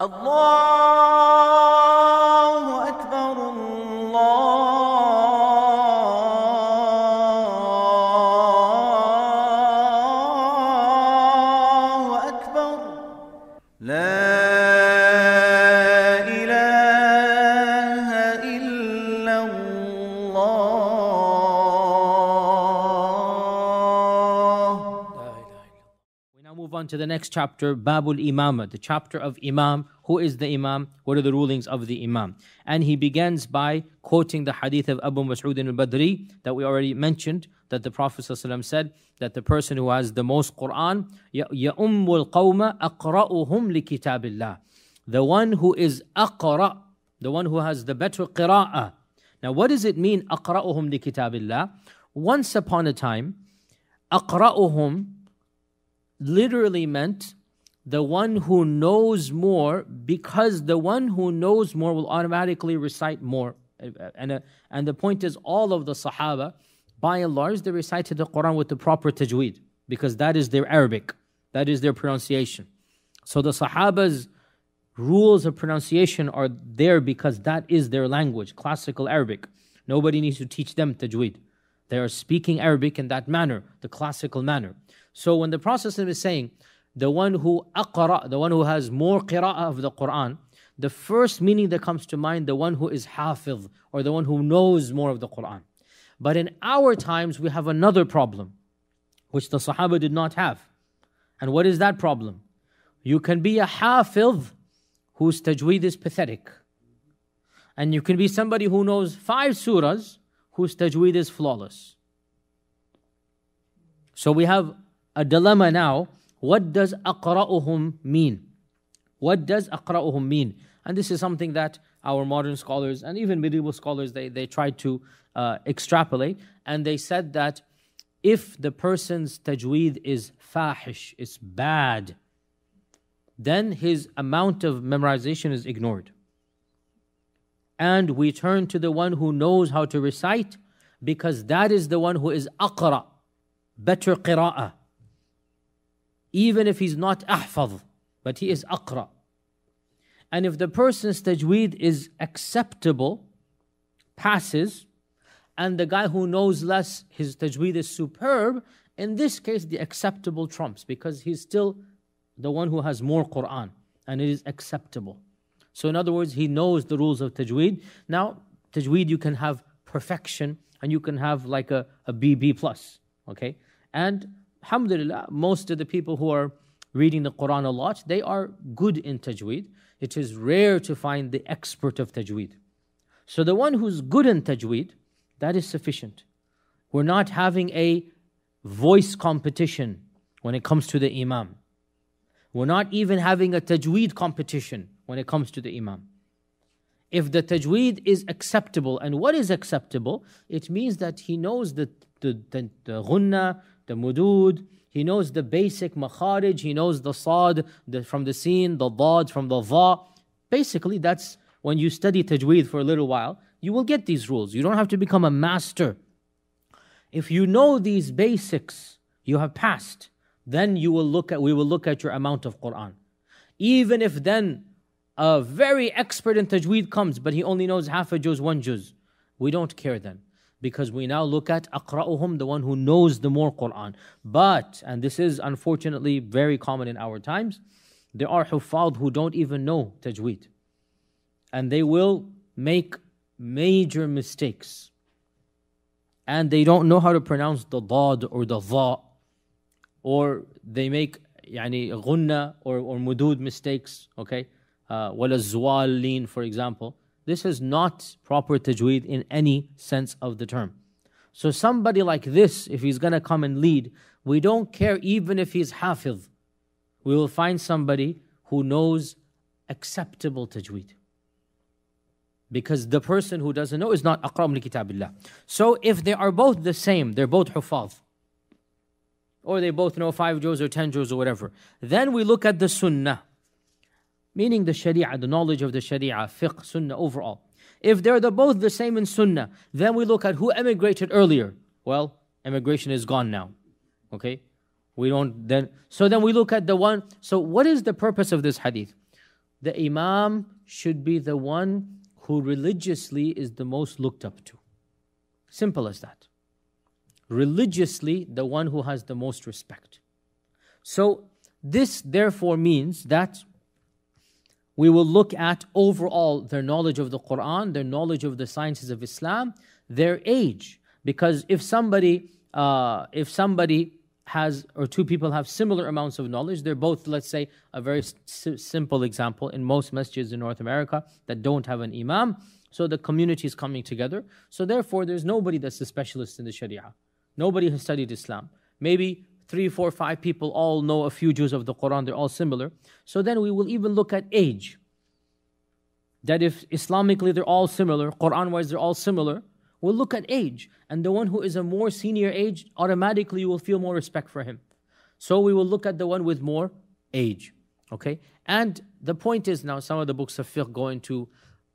اللہ to the next chapter, Babul Imamah, the chapter of Imam. Who is the Imam? What are the rulings of the Imam? And he begins by quoting the hadith of Abu Mas'ud al Badri that we already mentioned, that the Prophet ﷺ said that the person who has the most Quran, يَأُمُّ الْقَوْمَ أَقْرَأُهُمْ لِكِتَابِ اللَّهِ The one who is أقرأ, the one who has the better qira'ah. Now what does it mean أَقْرَأُهُمْ لِكِتَابِ اللَّهِ? Once upon a time, أَقْرَأُهُمْ literally meant the one who knows more because the one who knows more will automatically recite more. And, uh, and the point is all of the sahaba by and large they recited the quran with the proper tajweed because that is their arabic. That is their pronunciation. So the sahaba's rules of pronunciation are there because that is their language classical arabic. Nobody needs to teach them tajweed. They are speaking arabic in that manner the classical manner. So when the Prophet is saying, the one who aqra, the one who has more qira'ah of the Quran, the first meaning that comes to mind, the one who is hafiz, or the one who knows more of the Quran. But in our times, we have another problem, which the Sahaba did not have. And what is that problem? You can be a hafiz whose tajweed is pathetic. And you can be somebody who knows five surahs whose tajweed is flawless. So we have a dilemma now. What does أقرأهم mean? What does أقرأهم mean? And this is something that our modern scholars and even medieval scholars, they, they tried to uh, extrapolate. And they said that if the person's tajweed is fahish, it's bad, then his amount of memorization is ignored. And we turn to the one who knows how to recite because that is the one who is aqra, better qira'ah even if he's not ahfaz, but he is aqra. And if the person's tajweed is acceptable, passes, and the guy who knows less, his tajweed is superb, in this case, the acceptable trumps because he's still the one who has more Quran and it is acceptable. So, in other words, he knows the rules of tajweed. Now, tajweed, you can have perfection and you can have like a, a BB plus, okay? And alhamdulillah, most of the people who are reading the Quran a lot, they are good in tajweed. It is rare to find the expert of tajweed. So the one who's good in tajweed, that is sufficient. We're not having a voice competition when it comes to the imam. We're not even having a tajweed competition when it comes to the imam. If the tajweed is acceptable, and what is acceptable, it means that he knows the, the, the, the ghunnah, the mudud. He knows the basic makharij. He knows the sad the, from the sin, the dad from the va. Basically, that's when you study tajweed for a little while, you will get these rules. You don't have to become a master. If you know these basics, you have passed. Then you will look at we will look at your amount of Quran. Even if then a very expert in tajweed comes, but he only knows half a juz, one juz, we don't care then because we now look at أقرأهم, the one who knows the more Quran. But, and this is unfortunately very common in our times, there are Hufad who don't even know Tajweed. And they will make major mistakes. And they don't know how to pronounce the ضاد or the Dha. Or they make يعني, غنة or, or mudud mistakes, okay? Uh, ولا الزوالين, for example. This is not proper tajweed in any sense of the term. So somebody like this, if he's going to come and lead, we don't care even if he's hafiz. We will find somebody who knows acceptable tajweed. Because the person who doesn't know is not aqram likitabillah. So if they are both the same, they're both hufaz, or they both know five juz or ten juz or whatever, then we look at the sunnah meaning the Sharia, the knowledge of the Sharia, fiqh, sunnah, overall. If they're the, both the same in sunnah, then we look at who emigrated earlier. Well, emigration is gone now. Okay? We don't then so then we look at the one so what is the purpose of this hadith? The Imam should be the one who religiously is the most looked up to. Simple as that. Religiously, the one who has the most respect. So this therefore means that we will look at overall their knowledge of the Quran, their knowledge of the sciences of Islam, their age. Because if somebody, uh, if somebody has, or two people have similar amounts of knowledge, they're both, let's say, a very simple example in most masjids in North America that don't have an imam. So the community is coming together. So therefore, there's nobody that's a specialist in the Sharia. Nobody has studied Islam. Maybe three, four, five people all know a few juz of the Quran, they're all similar. So then we will even look at age. That if Islamically they're all similar, Quran wise they're all similar, we'll look at age. And the one who is a more senior age, automatically you will feel more respect for him. So we will look at the one with more age. Okay? And the point is now, some of the books of fiqh go into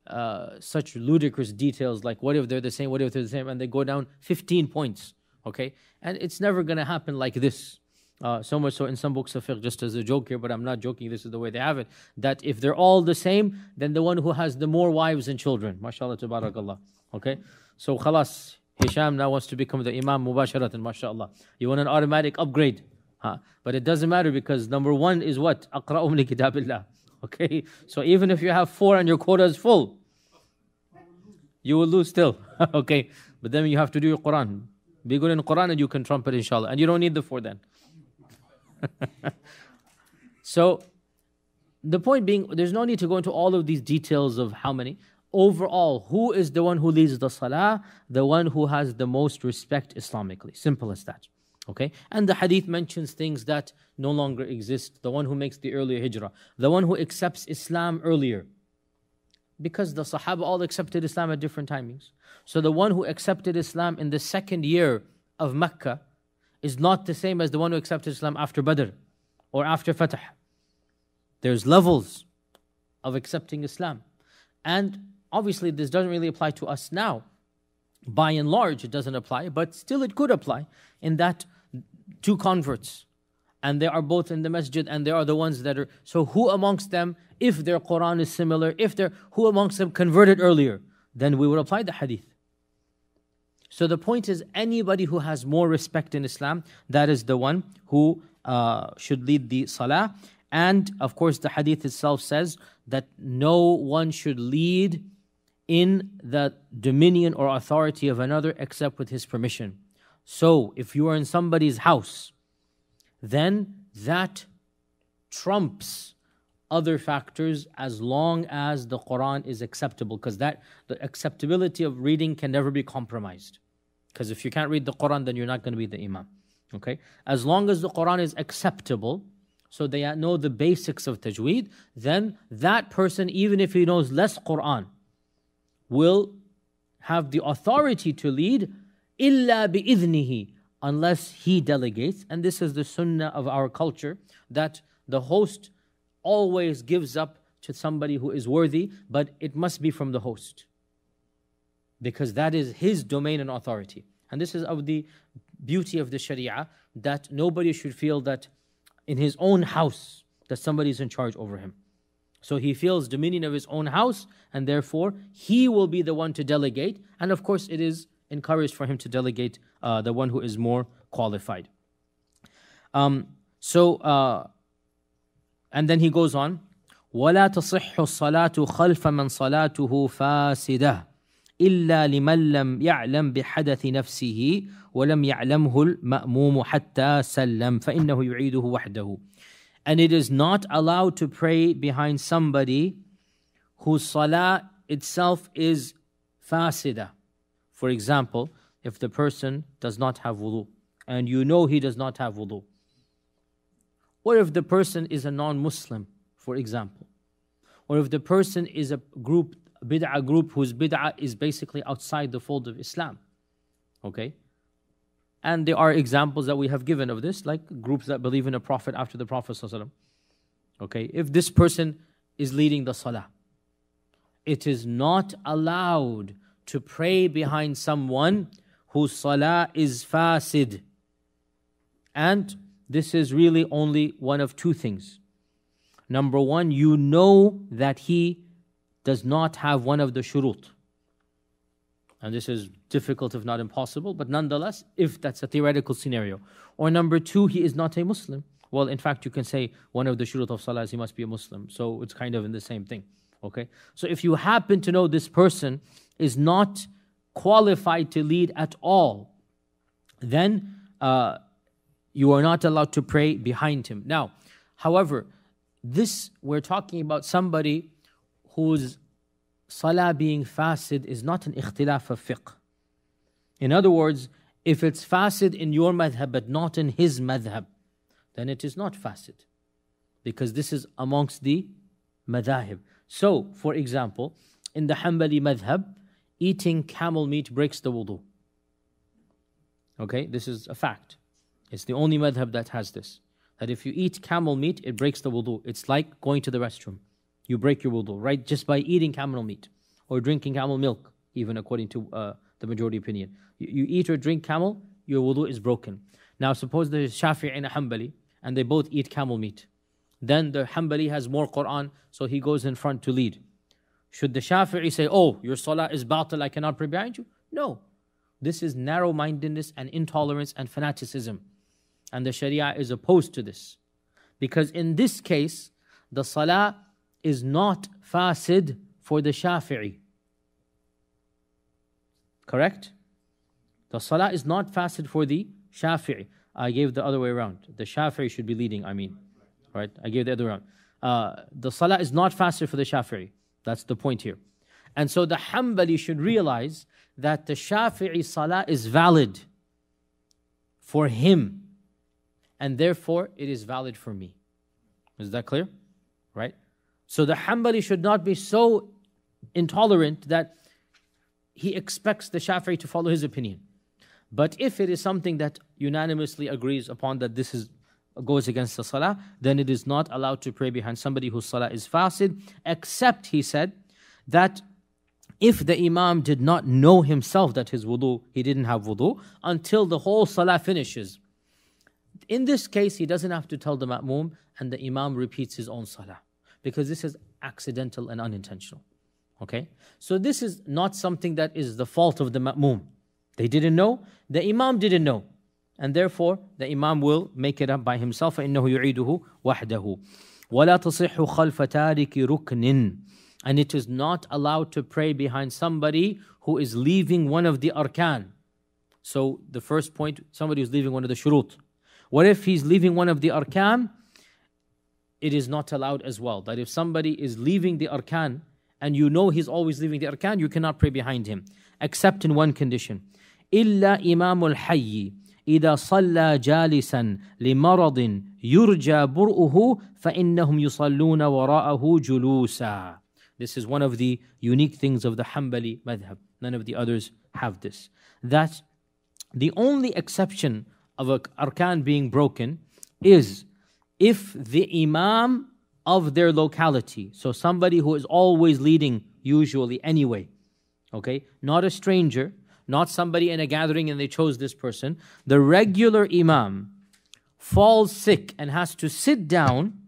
uh, such ludicrous details like what if they're the same, what if they're the same, and they go down 15 points. Okay? And it's never going to happen like this. Uh, so much so in some books of fiqh, just as a joke here, but I'm not joking, this is the way they have it, that if they're all the same, then the one who has the more wives and children, mashallah, tabarakallah. Okay? So khalas, Hisham now wants to become the Imam Mubasharatan, mashallah. You want an automatic upgrade. Huh? But it doesn't matter because number one is what? Aqra'um li kitabillah. Okay? So even if you have four and your quota is full, you will lose still. okay? But then you have to do your Quran. Be good in Quran and you can trumpet inshallah. And you don't need the four then. so the point being, there's no need to go into all of these details of how many. Overall, who is the one who leads the salah? The one who has the most respect Islamically. Simple as that. Okay? And the hadith mentions things that no longer exist. The one who makes the earlier hijrah. The one who accepts Islam earlier. Because the Sahaba all accepted Islam at different timings. So the one who accepted Islam in the second year of Mecca is not the same as the one who accepted Islam after Badr or after Fatah. There's levels of accepting Islam. And obviously, this doesn't really apply to us now. By and large, it doesn't apply, but still it could apply in that two converts and they are both in the masjid and they are the ones that are so who amongst them if their quran is similar if they're who amongst them converted earlier then we would apply the hadith. So the point is anybody who has more respect in islam that is the one who uh, should lead the salah. And of course the hadith itself says that no one should lead in the dominion or authority of another except with his permission. So if you are in somebody's house then that trumps other factors as long as the Quran is acceptable because that the acceptability of reading can never be compromised. Because if you can't read the Quran then you're not going to be the imam okay? As long as the Quran is acceptable so they know the basics of tajweed then that person even if he knows less Quran will have the authority to lead illa bi idnihi unless he delegates. And this is the sunnah of our culture that the host always gives up to somebody who is worthy, but it must be from the host because that is his domain and authority. And this is of the beauty of the Sharia that nobody should feel that in his own house that somebody is in charge over him. So he feels dominion of his own house, and therefore he will be the one to delegate. And of course, it is encouraged for him to delegate uh, the one who is more qualified. Um, so, uh, and then he goes on, وَلَا تَصِحُّ الصَّلَاةُ خَلْفَ مَنْ صَلَاتُهُ فَاسِدَةٌ إلا لمن لم يعلم بحدث نفسه ولم يعلمه المأموم حتى سلم فإنه يعيده وحده And it is not allowed to pray behind somebody whose salah itself is fasida. For example, if the person does not have wudu and you know he does not have wudu, or if the person is a non Muslim, for example, or if the person is a group, bid'ah group whose bid'ah is basically outside the fold of Islam, okay? And there are examples that we have given of this, like groups that believe in a prophet after the Prophet. Okay, if this person is leading the salah, it is not allowed to pray behind someone whose salah is fasid. And this is really only one of two things. Number one, you know that he does not have one of the shurut. And this is difficult, if not impossible, but nonetheless, if that's a theoretical scenario. Or number two, he is not a Muslim. Well, in fact, you can say one of the shurut of salahs; he must be a Muslim. So it's kind of in the same thing. Okay? So if you happen to know this person is not qualified to lead at all, then uh, you are not allowed to pray behind him. Now, however, this we're talking about somebody whose salah being fasid is not an ikhtilaf of fiqh. In other words, if it's fasid in your madhab but not in his madhab, then it is not fasid. Because this is amongst the Madhab. So, for example, in the Hanbali madhab, eating camel meat breaks the wudu. Okay, this is a fact. It's the only madhab that has this. That if you eat camel meat, it breaks the wudu. It's like going to the restroom. You break your wudu, right? Just by eating camel meat or drinking camel milk, even according to uh, the majority opinion. You, eat or drink camel, your wudu is broken. Now, suppose there's Shafi'i and a Hanbali, and they both eat camel meat then the Hanbali has more Qur'an, so he goes in front to lead. Should the Shafi'i say, oh, your salah is batal, I cannot pray behind you? No. This is narrow-mindedness and intolerance and fanaticism. And the Sharia is opposed to this. Because in this case, the salah is not fasid for the Shafi'i. Correct? The salah is not fasid for the Shafi'i. I gave the other way around. The Shafi'i should be leading, I mean right? I gave the other one. Uh, the salah is not fasid for the Shafi'i. That's the point here. And so the Hanbali should realize that the Shafi'i salah is valid for him. And therefore, it is valid for me. Is that clear? Right? So the Hanbali should not be so intolerant that he expects the Shafi'i to follow his opinion. But if it is something that unanimously agrees upon that this is goes against the salah, then it is not allowed to pray behind somebody whose salah is fasid, except, he said, that if the imam did not know himself that his wudu, he didn't have wudu, until the whole salah finishes. In this case, he doesn't have to tell the ma'mum, and the imam repeats his own salah, because this is accidental and unintentional. Okay? So this is not something that is the fault of the ma'mum. They didn't know, the imam didn't know and therefore the imam will make it up by himself. فإنه يعيده وحده. ولا تصح خلف تارك ركن. And it is not allowed to pray behind somebody who is leaving one of the arkan. So the first point somebody who's leaving one of the shurut. What if he's leaving one of the arkan? It is not allowed as well. That if somebody is leaving the arkan and you know he's always leaving the arkan you cannot pray behind him except in one condition. إِلَّا إِمَامُ الْحَيِ. اذا صلى جالسا لمرض يرجى برؤه فانهم يصلون وراءه جلوسا This is one of the unique things of the Hanbali madhab. None of the others have this. That the only exception of a arkan being broken is if the imam of their locality, so somebody who is always leading usually anyway, okay, not a stranger, not somebody in a gathering and they chose this person. The regular imam falls sick and has to sit down,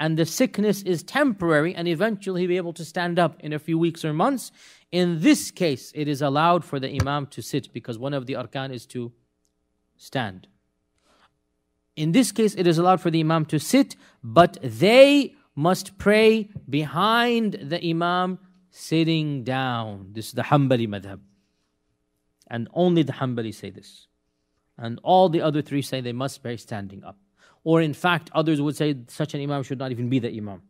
and the sickness is temporary, and eventually he'll be able to stand up in a few weeks or months. In this case, it is allowed for the imam to sit because one of the arkan is to stand. In this case, it is allowed for the imam to sit, but they must pray behind the imam sitting down. This is the Hanbali madhab. And only the Hanbali say this. And all the other three say they must pray standing up. Or in fact, others would say such an imam should not even be the imam.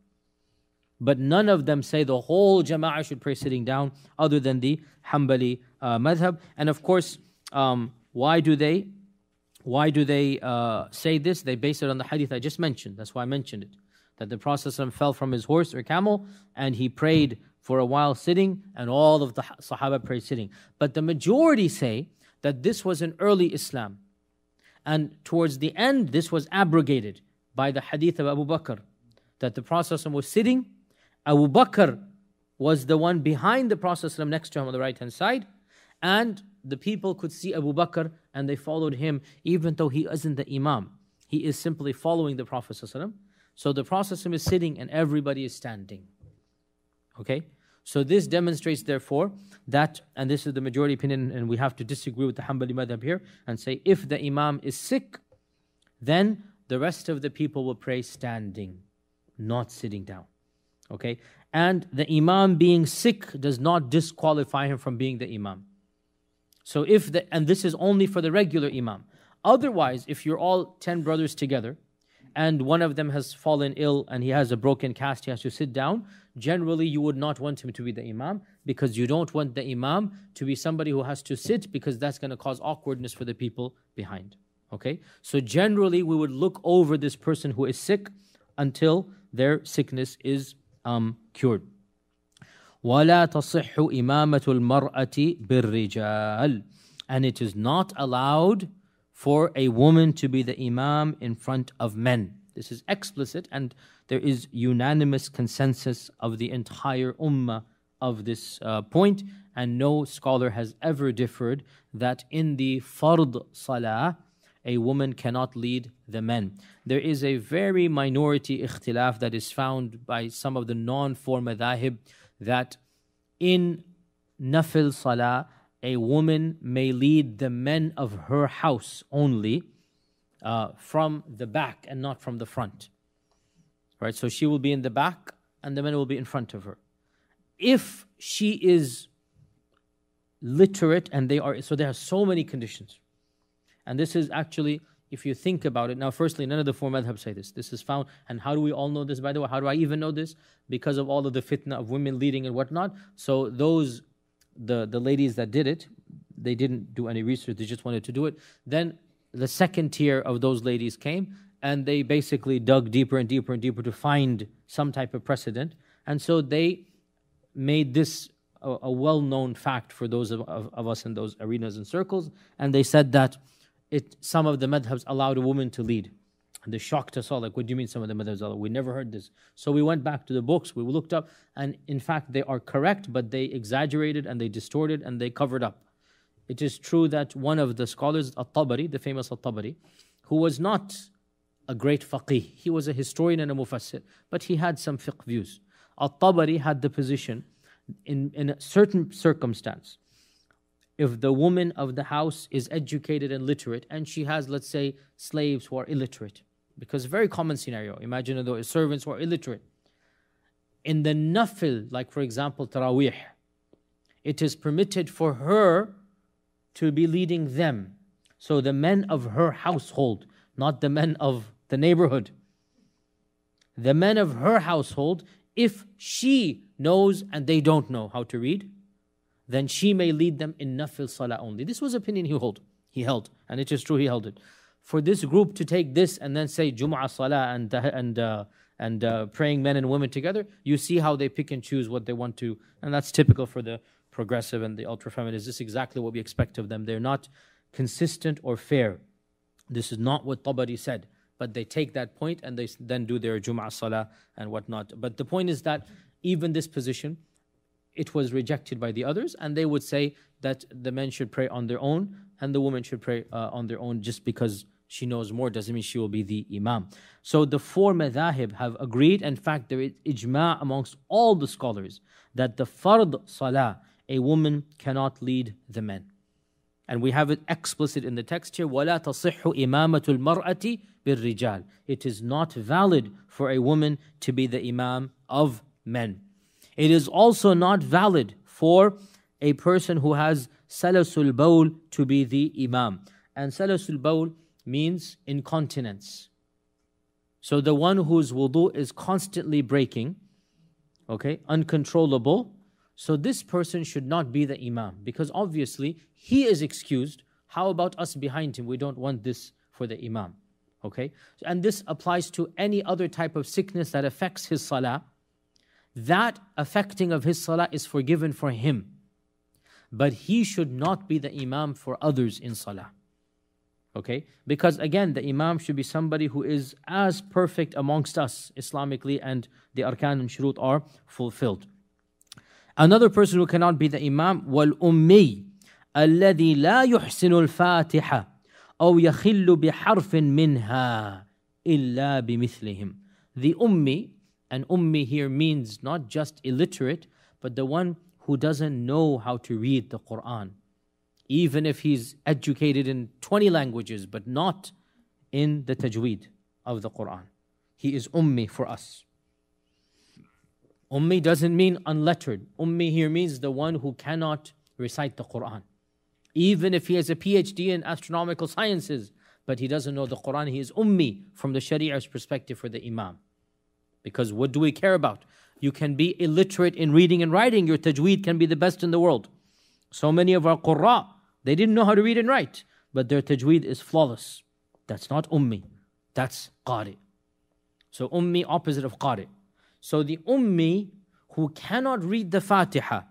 But none of them say the whole jama'ah should pray sitting down other than the Hanbali uh, madhab. And of course, um, why do they why do they uh, say this? They base it on the hadith I just mentioned. That's why I mentioned it. That the Prophet fell from his horse or camel and he prayed for a while sitting, and all of the Sahaba prayed sitting. But the majority say that this was an early Islam. And towards the end, this was abrogated by the hadith of Abu Bakr, that the Prophet was sitting. Abu Bakr was the one behind the Prophet next to him on the right hand side, and the people could see Abu Bakr and they followed him, even though he isn't the Imam. He is simply following the Prophet. So the Prophet is sitting and everybody is standing. Okay? So this demonstrates, therefore, that, and this is the majority opinion, and we have to disagree with the Hanbali madhab here, and say if the imam is sick, then the rest of the people will pray standing, not sitting down. Okay? And the imam being sick does not disqualify him from being the imam. So if the, and this is only for the regular imam. Otherwise, if you're all 10 brothers together, and one of them has fallen ill and he has a broken cast, he has to sit down, generally you would not want him to be the imam because you don't want the imam to be somebody who has to sit because that's going to cause awkwardness for the people behind. Okay? So generally we would look over this person who is sick until their sickness is um, cured. وَلَا تَصِحُّ إِمَامَةُ الْمَرْأَةِ بِالرِّجَالِ And it is not allowed for a woman to be the imam in front of men. This is explicit and there is unanimous consensus of the entire ummah of this uh, point, and no scholar has ever differed that in the fard salah, a woman cannot lead the men. There is a very minority ikhtilaf that is found by some of the non-four madahib that in nafil salah, a woman may lead the men of her house only uh, from the back and not from the front. Right? So she will be in the back and the men will be in front of her. If she is literate and they are, so there are so many conditions. And this is actually, if you think about it, now, firstly, none of the four madhabs say this. This is found, and how do we all know this, by the way? How do I even know this? Because of all of the fitna of women leading and whatnot. So those the, the ladies that did it, they didn't do any research, they just wanted to do it. Then the second tier of those ladies came and they basically dug deeper and deeper and deeper to find some type of precedent. And so they made this a, a well known fact for those of, of, of, us in those arenas and circles. And they said that it, some of the madhabs allowed a woman to lead. They shocked us all, like, what do you mean some of the madhabs We never heard this. So we went back to the books, we looked up, and in fact, they are correct, but they exaggerated and they distorted and they covered up. It is true that one of the scholars, At-Tabari, the famous At-Tabari, who was not a great faqih, he was a historian and a mufassir, but he had some fiqh views. At-Tabari had the position in, in a certain circumstance, if the woman of the house is educated and literate, and she has, let's say, slaves who are illiterate, because very common scenario. Imagine though servants were illiterate. In the nafil, like for example, tarawih, it is permitted for her to be leading them. So the men of her household, not the men of the neighborhood. The men of her household, if she knows and they don't know how to read, then she may lead them in nafil salah only. This was opinion he held. He held, and it is true he held it for this group to take this and then say Jum'ah Salah and, uh, and, uh, and uh, praying men and women together, you see how they pick and choose what they want to. And that's typical for the progressive and the ultra-feminist. This is exactly what we expect of them. They're not consistent or fair. This is not what Tabari said. But they take that point and they then do their Jum'ah Salah and whatnot. But the point is that even this position, it was rejected by the others, and they would say that the men should pray on their own and the women should pray uh, on their own just because she knows more doesn't mean she will be the imam. So the four madhahib have agreed, in fact, there is ijma amongst all the scholars that the fard salah, a woman cannot lead the men. And we have it explicit in the text here, وَلَا تَصِحُّ إِمَامَةُ الْمَرْأَةِ بِالرِّجَالِ It is not valid for a woman to be the imam of men. It is also not valid for a person who has salasul bawl to be the imam. And salasul bawl means incontinence. So the one whose wudu is constantly breaking, okay, uncontrollable, so this person should not be the imam because obviously he is excused. How about us behind him? We don't want this for the imam, okay? And this applies to any other type of sickness that affects his salah. That affecting of his salah is forgiven for him. But he should not be the imam for others in salah okay? Because again, the imam should be somebody who is as perfect amongst us Islamically and the arkan and shurut are fulfilled. Another person who cannot be the imam, والأمي الذي لا يحسن الفاتحة أو يخل بحرف منها إلا بمثلهم. The ummi, and ummi here means not just illiterate, but the one who doesn't know how to read the Quran even if he's educated in 20 languages, but not in the tajweed of the Qur'an. He is ummi for us. Ummi doesn't mean unlettered. Ummi here means the one who cannot recite the Qur'an. Even if he has a PhD in astronomical sciences, but he doesn't know the Qur'an, he is ummi from the sharia's perspective for the imam. Because what do we care about? You can be illiterate in reading and writing. Your tajweed can be the best in the world. So many of our Qur'an, they didn't know how to read and write, but their tajweed is flawless. That's not ummi, that's qari. So ummi opposite of qari. So the ummi who cannot read the Fatiha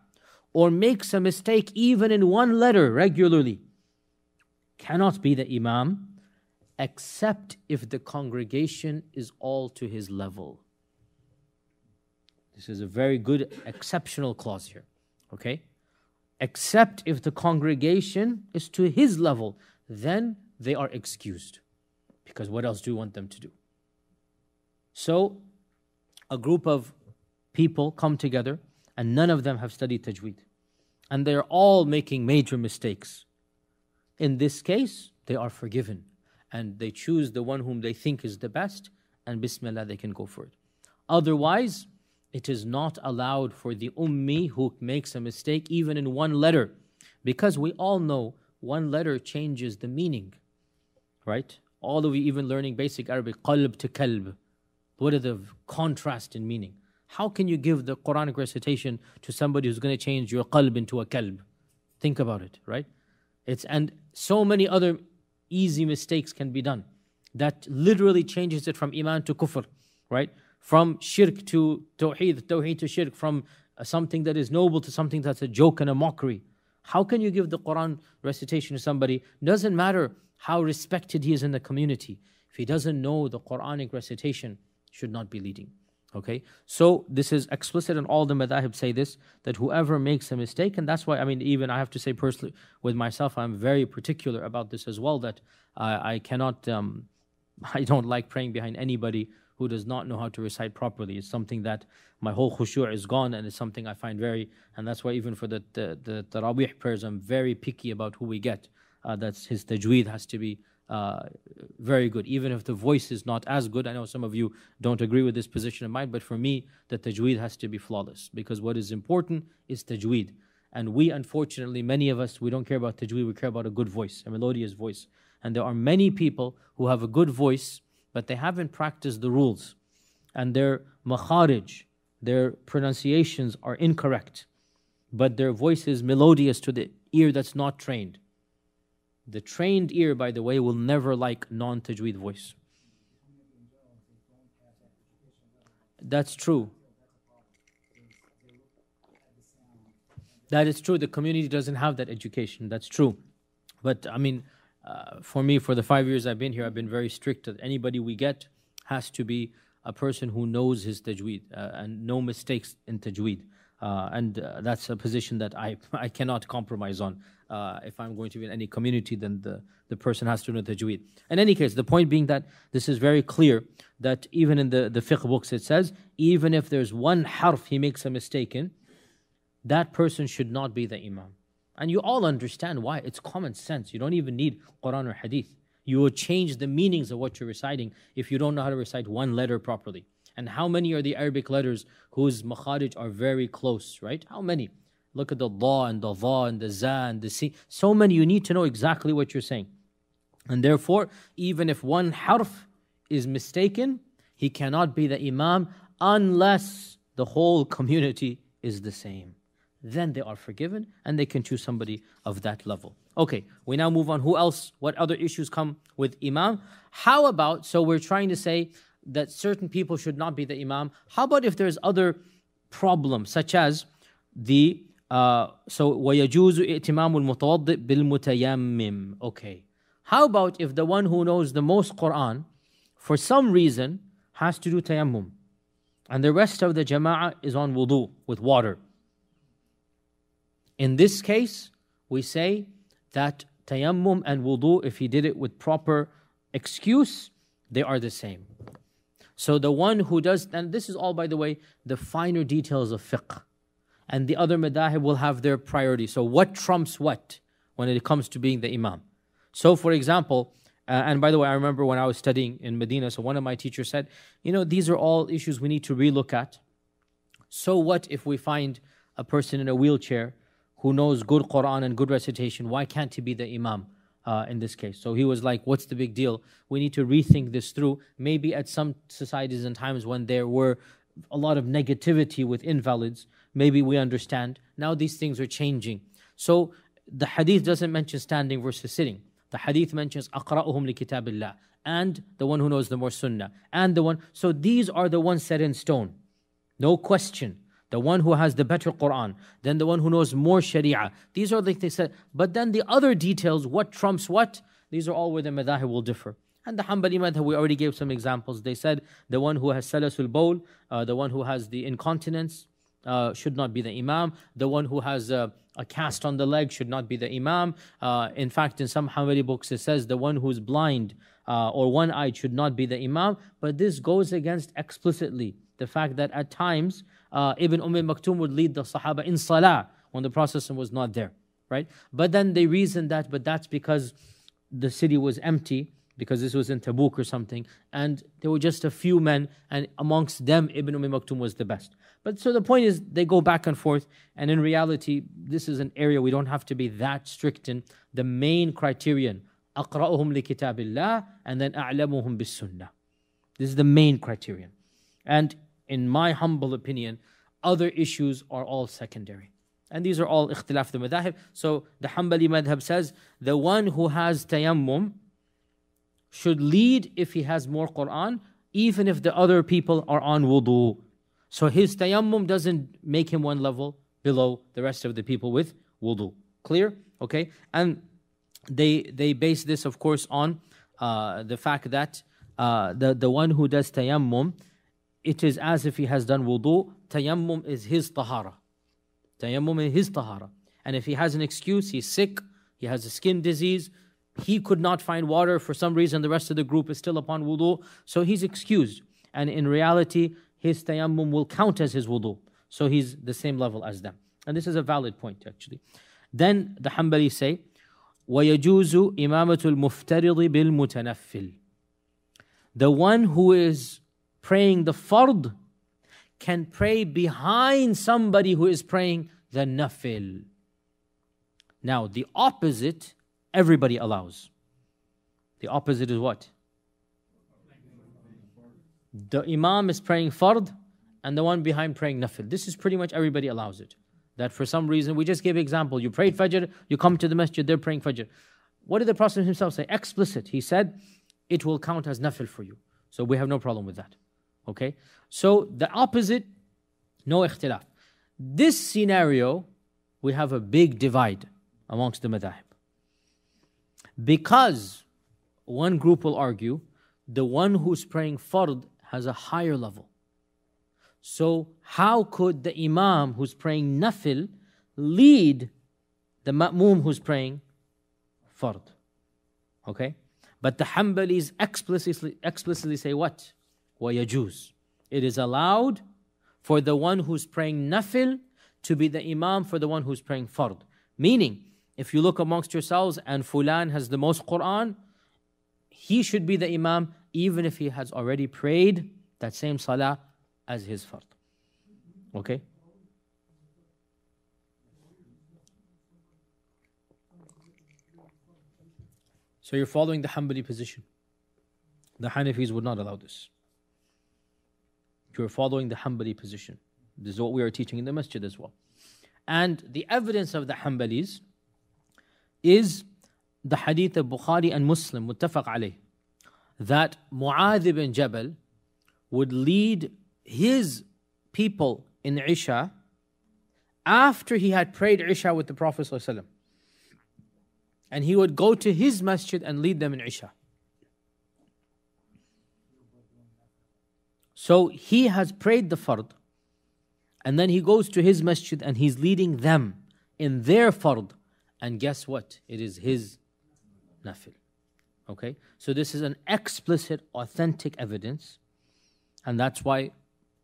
or makes a mistake even in one letter regularly cannot be the imam except if the congregation is all to his level. This is a very good exceptional clause here. Okay? except if the congregation is to his level, then they are excused. Because what else do you want them to do? So, a group of people come together, and none of them have studied tajweed. And they are all making major mistakes. In this case, they are forgiven. And they choose the one whom they think is the best, and bismillah, they can go for it. Otherwise, otherwise, it is not allowed for the ummi who makes a mistake even in one letter. Because we all know one letter changes the meaning right? All of you even learning basic arabic qalb to kalb. What are the contrast in meaning? How can you give the quranic recitation to somebody who's going to change your qalb into a kalb? Think about it right? It's and so many other easy mistakes can be done. That literally changes it from iman to kufr right? from shirk to tawheed, tawheed to shirk, from something that is noble to something that's a joke and a mockery. How can you give the Quran recitation to somebody? Doesn't matter how respected he is in the community. If he doesn't know the Quranic recitation, should not be leading. Okay, so this is explicit, and all the madahib say this that whoever makes a mistake, and that's why I mean, even I have to say personally with myself, I'm very particular about this as well. That uh, I cannot, um, I don't like praying behind anybody who does not know how to recite properly. It's something that my whole khushu' is gone and it's something I find very, and that's why even for the, the, the tarawih prayers, I'm very picky about who we get. Uh, that's his tajweed has to be uh, very good, even if the voice is not as good. I know some of you don't agree with this position of mine, but for me, the tajweed has to be flawless because what is important is tajweed. And we, unfortunately, many of us, we don't care about tajweed, we care about a good voice, a melodious voice. And there are many people who have a good voice but they haven't practiced the rules and their makharij, their pronunciations are incorrect, but their voice is melodious to the ear that's not trained. The trained ear, by the way, will never like non tajweed voice. That's true. That is true. The community doesn't have that education. That's true. But I mean, uh, for me, for the five years I've been here, I've been very strict that anybody we get has to be a person who knows his tajweed uh, and no mistakes in tajweed. Uh, and uh, that's a position that I, I cannot compromise on. Uh, if I'm going to be in any community, then the, the person has to know tajweed. In any case, the point being that this is very clear that even in the, the fiqh books it says, even if there's one harf he makes a mistake in, that person should not be the imam. And you all understand why. It's common sense. You don't even need Quran or Hadith. You will change the meanings of what you're reciting if you don't know how to recite one letter properly. And how many are the Arabic letters whose makharij are very close, right? How many? Look at the la and the va and the za and the si. So many, you need to know exactly what you're saying. And therefore, even if one harf is mistaken, he cannot be the imam unless the whole community is the same then they are forgiven and they can choose somebody of that level. Okay, we now move on. Who else? What other issues come with Imam? How about, so we're trying to say that certain people should not be the Imam. How about if there's other problems, such as the, uh, so, وَيَجُوزُ إِتِمَامُ bil بِالْمُتَيَمِّمِ Okay. How about if the one who knows the most Quran, for some reason, has to do tayammum, and the rest of the jama'ah is on wudu with water. In this case, we say that tayammum and wudu, if he did it with proper excuse, they are the same. So the one who does, and this is all, by the way, the finer details of fiqh. And the other madahib will have their priority. So what trumps what when it comes to being the imam? So, for example, uh, and by the way, I remember when I was studying in Medina, so one of my teachers said, you know, these are all issues we need to relook at. So what if we find a person in a wheelchair who knows good Quran and good recitation, why can't he be the Imam uh, in this case? So he was like, what's the big deal? We need to rethink this through. Maybe at some societies and times when there were a lot of negativity with invalids, maybe we understand. Now these things are changing. So the hadith doesn't mention standing versus sitting. The hadith mentions أَقْرَأُهُمْ لِكِتَابِ اللَّهِ and the one who knows the more sunnah and the one. So these are the ones set in stone. No question the one who has the better Quran, then the one who knows more Sharia. These are the things said but then the other details, what trumps what, these are all where the madhahib will differ. And the Hanbali madhab, we already gave some examples. They said the one who has salasul bawl, uh, the one who has the incontinence, uh, should not be the imam. The one who has a, a cast on the leg should not be the imam. Uh, in fact, in some Hanbali books, it says the one who's blind uh, or one-eyed should not be the imam. But this goes against explicitly the fact that at times uh, Ibn Umm Maktum would lead the Sahaba in Salah when the Prophet was not there, right? But then they reasoned that, but that's because the city was empty, because this was in Tabuk or something, and there were just a few men, and amongst them, Ibn Umm Maktum was the best. But so the point is, they go back and forth, and in reality, this is an area we don't have to be that strict in. The main criterion, أقرأهم لكتاب الله, and then أعلمهم بالسنة. This is the main criterion. And in my humble opinion, other issues are all secondary. And these are all ikhtilaf the. So the Hanbali madhab says the one who has tayammum should lead if he has more Quran, even if the other people are on wudu. So his tayammum doesn't make him one level below the rest of the people with wudu. Clear? Okay. And they they base this, of course, on uh, the fact that uh, the the one who does tayammum it is as if he has done wudu. Tayammum is his tahara. Tayammum is his tahara. And if he has an excuse, he's sick, he has a skin disease, he could not find water for some reason, the rest of the group is still upon wudu, so he's excused. And in reality, his tayammum will count as his wudu. So he's the same level as them. And this is a valid point, actually. Then the Hanbali say, وَيَجُوزُ إِمَامَةُ الْمُفْتَرِضِ بِالْمُتَنَفِّلِ The one who is praying the fard can pray behind somebody who is praying the nafil. Now, the opposite, everybody allows. The opposite is what? The imam is praying fard and the one behind praying nafil. This is pretty much everybody allows it. That for some reason, we just gave example. You prayed fajr, you come to the masjid, they're praying fajr. What did the Prophet himself say? Explicit. He said, it will count as nafil for you. So we have no problem with that. Okay, so the opposite, no ikhtilaf. This scenario, we have a big divide amongst the madhahib. Because one group will argue the one who's praying fard has a higher level. So, how could the imam who's praying nafil lead the ma'mum who's praying fard? Okay? But the Hanbalis explicitly, explicitly say what? وَيَجُوز It is allowed for the one who's praying nafil to be the imam for the one who's praying fard. Meaning, if you look amongst yourselves and fulan has the most Quran, he should be the imam even if he has already prayed that same salah as his fard. Okay? So you're following the Hanbali position. The Hanafis would not allow this. You're following the Hanbali position. This is what we are teaching in the masjid as well. And the evidence of the Hanbalis is the hadith of Bukhari and Muslim, muttafaq alayh, that Mu'adh ibn Jabal would lead his people in Isha after he had prayed Isha with the Prophet ﷺ. And he would go to his masjid and lead them in Isha. So he has prayed the fard and then he goes to his masjid and he's leading them in their fard. And guess what? It is his nafil. Okay? So this is an explicit, authentic evidence. And that's why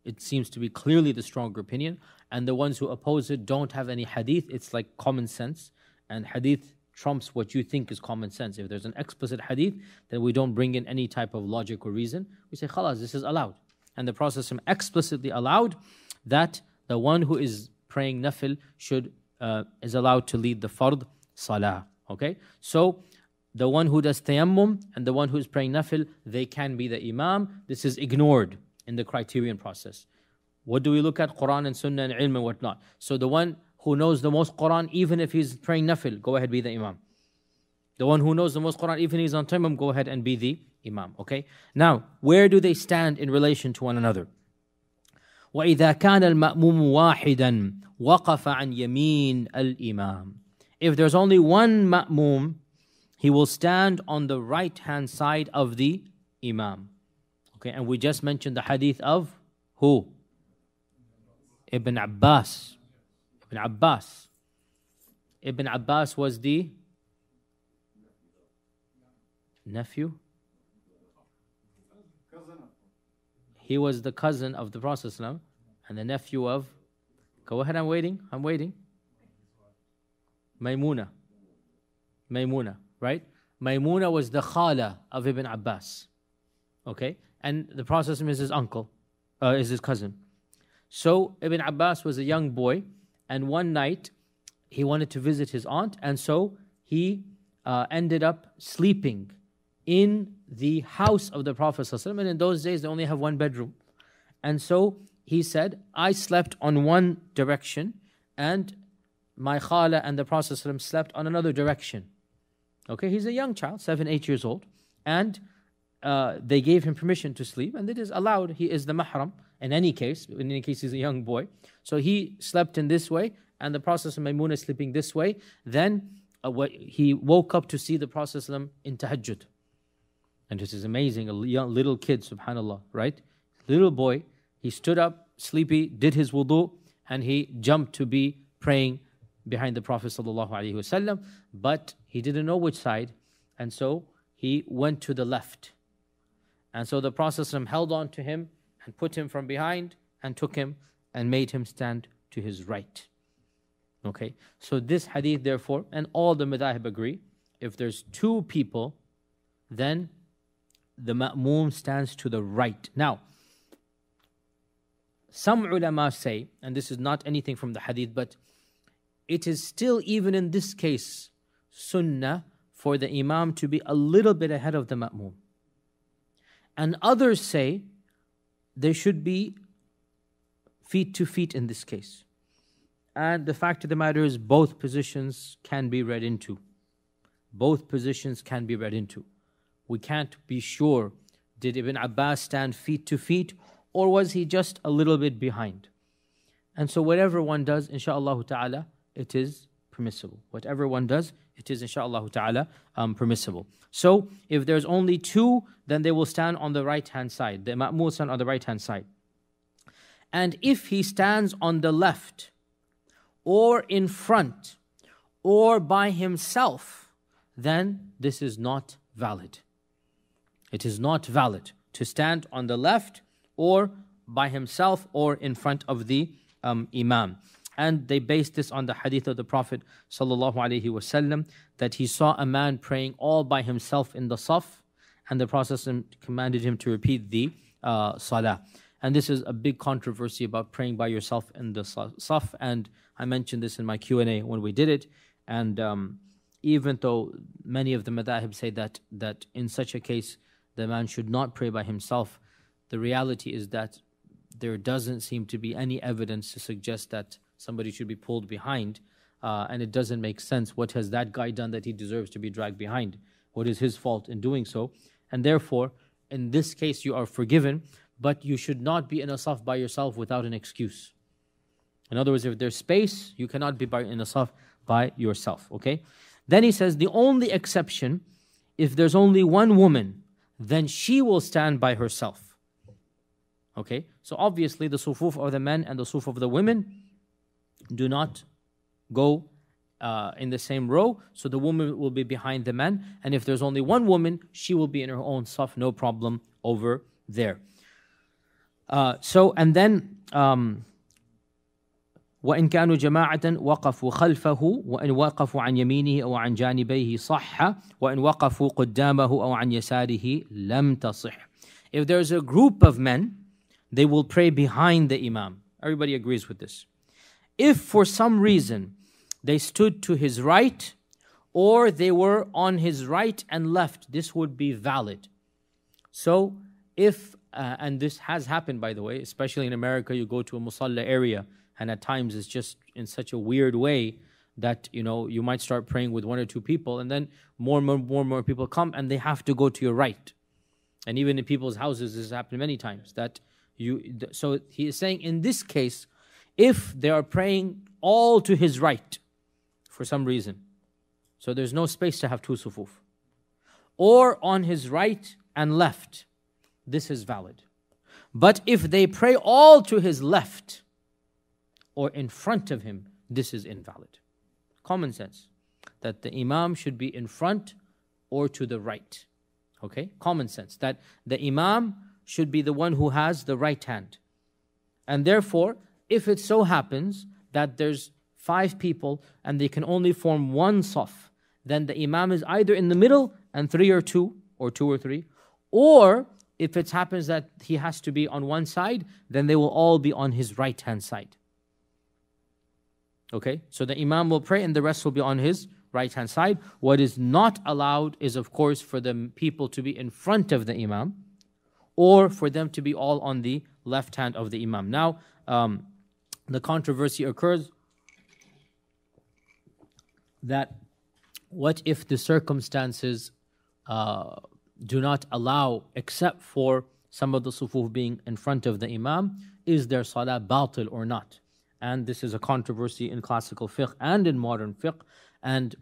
it seems to be clearly the stronger opinion. And the ones who oppose it don't have any hadith. It's like common sense. And hadith trumps what you think is common sense. If there's an explicit hadith, then we don't bring in any type of logic or reason. We say, khalas, this is allowed. And the Prophet explicitly allowed that the one who is praying nafil should uh, is allowed to lead the fard salah. Okay, so the one who does tayammum and the one who is praying nafil, they can be the imam. This is ignored in the criterion process. What do we look at? Quran and Sunnah and ilm and whatnot. So the one who knows the most Quran, even if he's praying nafil, go ahead, be the imam. The one who knows the most Quran, even if he's on time, go ahead and be the Imam. Okay? Now, where do they stand in relation to one another? وَإِذَا كَانَ الْمَأْمُومُ وَاحِدًا وَقَفَ عَنْ يَمِينَ الْإِمَامِ If there's only one ma'mum, he will stand on the right-hand side of the imam. Okay, and we just mentioned the hadith of who? Ibn Abbas. Ibn Abbas. Ibn Abbas was the nephew? He was the cousin of the Prophet and the nephew of. Go ahead, I'm waiting. I'm waiting. Maymuna. Maymuna, right? Maymuna was the khala of Ibn Abbas. Okay? And the Prophet is his uncle, uh, is his cousin. So Ibn Abbas was a young boy, and one night he wanted to visit his aunt, and so he uh, ended up sleeping in the house of the Prophet ﷺ. And in those days, they only have one bedroom. And so he said, I slept on one direction and my khala and the Prophet ﷺ slept on another direction. Okay, he's a young child, seven, eight years old. And uh, they gave him permission to sleep, and it is allowed. He is the mahram in any case. In any case, he's a young boy. So he slept in this way, and the Prophet Maimuna sleeping this way. Then uh, he woke up to see the Prophet in tahajjud. And this is amazing. A young, little kid, subhanAllah, right? Little boy, he stood up, sleepy, did his wudu, and he jumped to be praying behind the Prophet. ﷺ, but he didn't know which side, and so he went to the left. And so the Prophet ﷺ held on to him and put him from behind and took him and made him stand to his right. Okay, so this hadith, therefore, and all the madahib agree if there's two people, then the ma'moom stands to the right. Now, some ulama say, and this is not anything from the hadith, but it is still, even in this case, sunnah for the imam to be a little bit ahead of the ma'moom. And others say there should be feet to feet in this case. And the fact of the matter is, both positions can be read into. Both positions can be read into. We can't be sure. Did Ibn Abbas stand feet to feet or was he just a little bit behind? And so whatever one does, insha'Allah ta'ala, it is permissible. Whatever one does, it is insha'Allah ta'ala um, permissible. So if there's only two, then they will stand on the right-hand side. The Imam will on the right-hand side. And if he stands on the left or in front or by himself, then this is not. Valid. It is not valid to stand on the left or by himself or in front of the um, imam. And they based this on the hadith of the Prophet وسلم, that he saw a man praying all by himself in the saf, and the Prophet commanded him to repeat the uh, salah. And this is a big controversy about praying by yourself in the saf. And I mentioned this in my Q&A when we did it. And um, even though many of the madahib say that, that in such a case, the man should not pray by himself, the reality is that there doesn't seem to be any evidence to suggest that somebody should be pulled behind. Uh, and it doesn't make sense. What has that guy done that he deserves to be dragged behind? What is his fault in doing so? And therefore, in this case, you are forgiven, but you should not be in a saf by yourself without an excuse. In other words, if there's space, you cannot be in a saf by yourself, okay? Then he says the only exception, if there's only one woman then she will stand by herself. Okay, so obviously the sufuf of the men and the sufuf of the women do not go uh, in the same row, so the woman will be behind the men, and if there's only one woman, she will be in her own saf, no problem over there. Uh, so, and then um, وإن كانوا جماعة وقفوا خلفه وإن وقفوا عن يمينه أو عن جانبيه صح وإن وقفوا قدامه أو عن يساره لم تصح If there is a group of men, they will pray behind the imam. Everybody agrees with this. If for some reason they stood to his right or they were on his right and left, this would be valid. So if, uh, and this has happened by the way, especially in America, you go to a musalla area, and at times it's just in such a weird way that you know you might start praying with one or two people and then more and more more and more people come and they have to go to your right. And even in people's houses this has happened many times that you so he is saying in this case if they are praying all to his right for some reason so there's no space to have two sufuf or on his right and left this is valid. But if they pray all to his left or in front of him, this is invalid. Common sense that the imam should be in front or to the right. Okay? Common sense that the imam should be the one who has the right hand. And therefore, if it so happens that there's five people and they can only form one saf, then the imam is either in the middle and three or two, or two or three, or if it happens that he has to be on one side, then they will all be on his right hand side. Okay, so the Imam will pray and the rest will be on his right hand side. What is not allowed is, of course, for the people to be in front of the Imam or for them to be all on the left hand of the Imam. Now, um, the controversy occurs that what if the circumstances uh, do not allow, except for some of the sufuf being in front of the Imam, is their salah batil or not? and this is a controversy in classical fiqh and in modern fiqh. And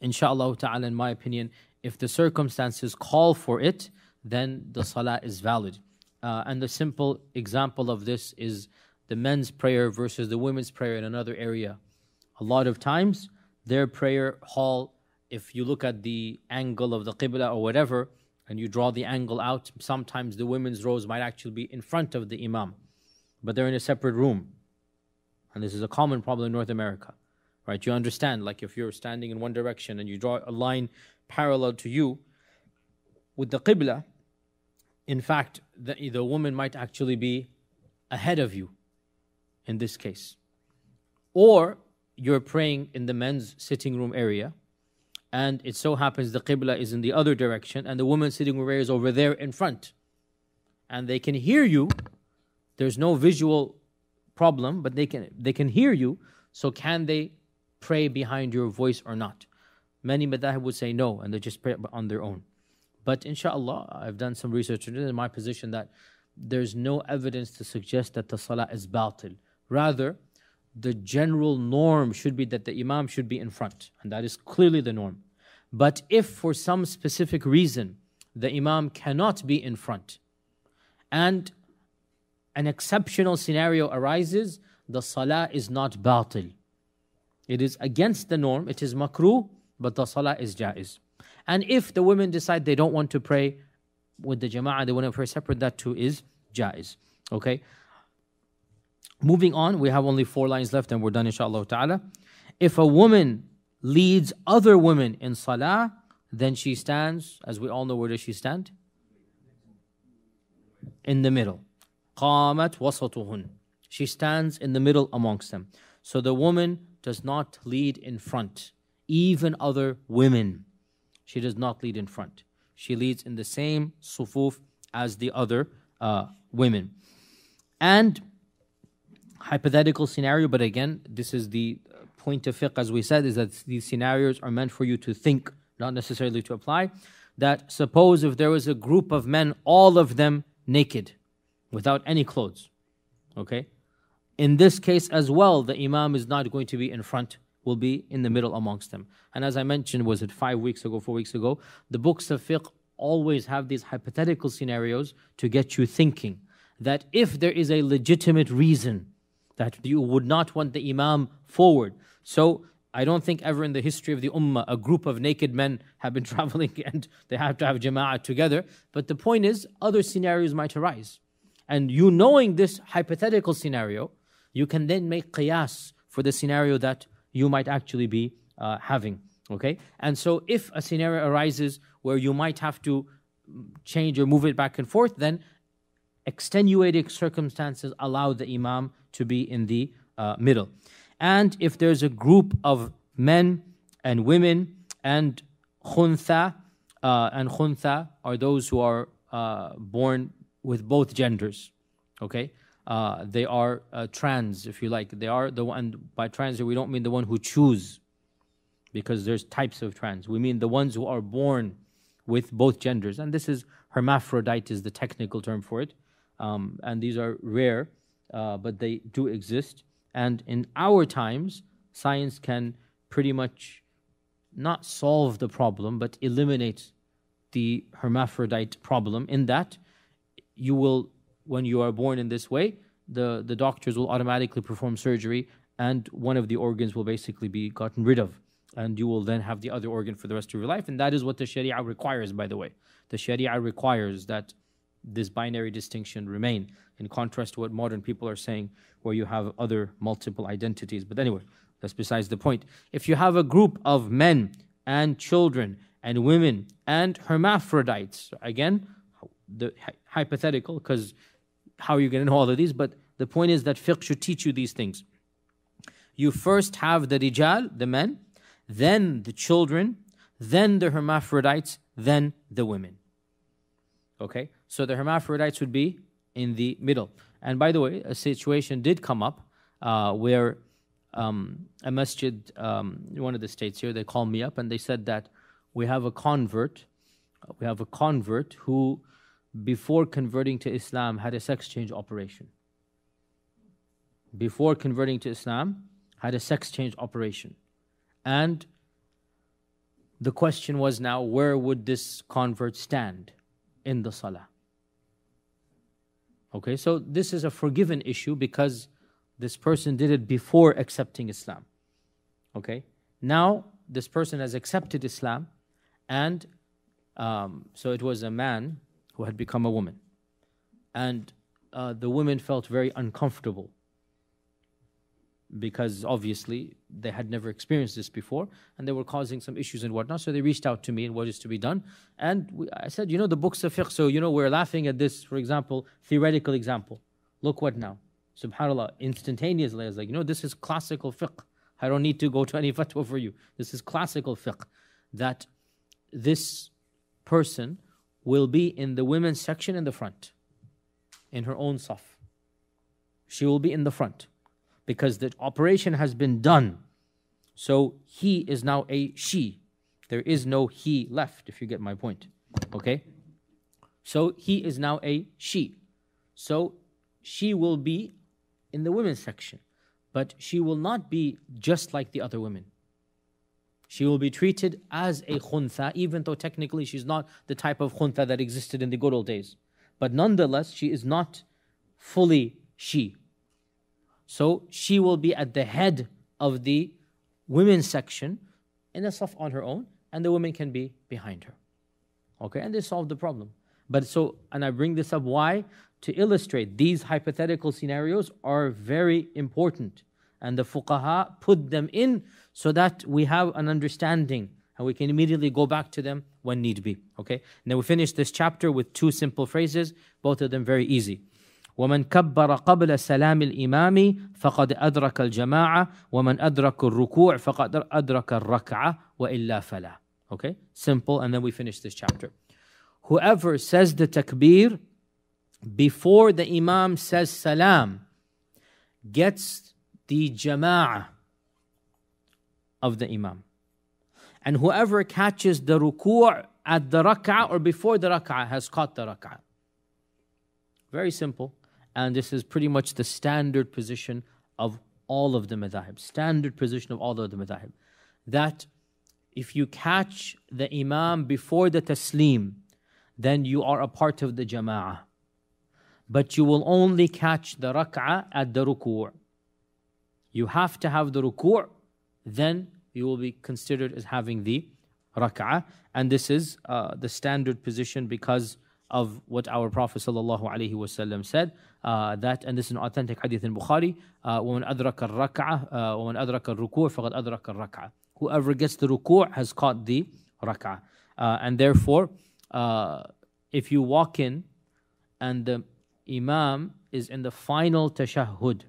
inshallah ta'ala, in my opinion, if the circumstances call for it, then the salah is valid. Uh, and the simple example of this is the men's prayer versus the women's prayer in another area. A lot of times, their prayer hall, if you look at the angle of the qibla or whatever, and you draw the angle out, sometimes the women's rows might actually be in front of the imam, but they're in a separate room. And this is a common problem in North America, right? You understand, like if you're standing in one direction and you draw a line parallel to you with the Qibla, in fact, the, the woman might actually be ahead of you in this case. Or you're praying in the men's sitting room area, and it so happens the Qibla is in the other direction, and the woman's sitting room area is over there in front. And they can hear you, there's no visual problem, but they can, they can hear you. So can they pray behind your voice or not? Many madhahib would say no, and they just pray on their own. But inshallah, I've done some research and in my position that there's no evidence to suggest that the salah is batil. Rather, the general norm should be that the imam should be in front, and that is clearly the norm. But if for some specific reason the imam cannot be in front, and an exceptional scenario arises, the salah is not batil. It is against the norm, it is makruh, but the salah is jaiz. And if the women decide they don't want to pray with the jama'ah, they want to pray separate, that too is jaiz. Okay? Moving on, we have only four lines left and we're done inshallah ta'ala. If a woman leads other women in salah, then she stands, as we all know, where does she stand? In the middle. قامت وسطهن. She stands in the middle amongst them. So the woman does not lead in front, even other women. She does not lead in front. She leads in the same sufuf as the other uh, women. And hypothetical scenario, but again, this is the point of fiqh, as we said, is that these scenarios are meant for you to think, not necessarily to apply. That suppose if there was a group of men, all of them naked, without any clothes. Okay? In this case as well, the Imam is not going to be in front, will be in the middle amongst them. And as I mentioned, was it five weeks ago, four weeks ago, the books of fiqh always have these hypothetical scenarios to get you thinking that if there is a legitimate reason that you would not want the Imam forward. So I don't think ever in the history of the Ummah a group of naked men have been traveling and they have to have Jama'ah together. But the point is, other scenarios might arise. And you knowing this hypothetical scenario, you can then make qiyas for the scenario that you might actually be uh, having. Okay? And so if a scenario arises where you might have to change or move it back and forth, then extenuating circumstances allow the imam to be in the uh, middle. And if there's a group of men and women and khuntha, uh, and khuntha are those who are uh, born with both genders. Okay, uh, they are uh, trans, if you like. They are the one. By trans, we don't mean the one who choose, because there's types of trans. We mean the ones who are born with both genders, and this is hermaphrodite is the technical term for it. Um, and these are rare, uh, but they do exist. And in our times, science can pretty much not solve the problem, but eliminate the hermaphrodite problem in that you will, when you are born in this way, the, the doctors will automatically perform surgery and one of the organs will basically be gotten rid of. And you will then have the other organ for the rest of your life. And that is what the Sharia requires, by the way. The Sharia requires that this binary distinction remain, in contrast to what modern people are saying, where you have other multiple identities. But anyway, that's besides the point. If you have a group of men and children and women and hermaphrodites, again, the hypothetical because how are you going to know all of these? But the point is that fiqh should teach you these things. You first have the rijal, the men, then the children, then the hermaphrodites, then the women. Okay? So the hermaphrodites would be in the middle. And by the way, a situation did come up uh, where um, a masjid, um, one of the states here, they called me up and they said that we have a convert, we have a convert who before converting to Islam had a sex change operation. Before converting to Islam, had a sex change operation. And the question was now, where would this convert stand in the salah? Okay, so this is a forgiven issue because this person did it before accepting Islam. Okay, now this person has accepted Islam, and um, so it was a man who had become a woman. And uh, the women felt very uncomfortable because obviously they had never experienced this before and they were causing some issues and whatnot. So they reached out to me and what is to be done. And we, I said, you know, the books of fiqh, so, you know, we're laughing at this, for example, theoretical example. Look what now. SubhanAllah, instantaneously, I was like, you know, this is classical fiqh. I don't need to go to any fatwa for you. This is classical fiqh. That this person will be in the women's section in the front, in her own saf. She will be in the front because the operation has been done. So he is now a she. There is no he left, if you get my point. Okay? So he is now a she. So she will be in the women's section, but she will not be just like the other women she will be treated as a khuntha, even though technically she's not the type of khuntha that existed in the good old days. But nonetheless, she is not fully she. So she will be at the head of the women's section in a saf on her own, and the women can be behind her. Okay, and they solve the problem. But so, and I bring this up why? To illustrate these hypothetical scenarios are very important. And the fuqaha put them in so that we have an understanding and we can immediately go back to them when need be. Okay? And then we finish this chapter with two simple phrases, both of them very easy. ومن كبر قبل سلام الإمام فقد أدرك الجماعة ومن أدرك الركوع فقد أدرك الركعة وإلا فلا. Okay? Simple, and then we finish this chapter. Whoever says the takbir before the Imam says salam gets the jama'ah of the Imam. And whoever catches the ruku' at the rak'ah or before the rak'ah has caught the rak'ah. Very simple. And this is pretty much the standard position of all of the madhahib, standard position of all of the madhahib. That if you catch the imam before the taslim, then you are a part of the jama'ah. But you will only catch the rak'ah at the ruku'. You have to have the ruku' then you will be considered as having the rak'ah. And this is uh, the standard position because of what our Prophet ﷺ said. Uh, that and this is an authentic hadith in Bukhari. وَمَنْ أَدْرَكَ الرَّكْعَةَ وَمَنْ أَدْرَكَ الرُّكُوعَ فَقَدْ أَدْرَكَ الرَّكْعَةَ Whoever gets the ruku' has caught the rak'ah. Uh, and therefore, uh, if you walk in and the imam is in the final tashahhud,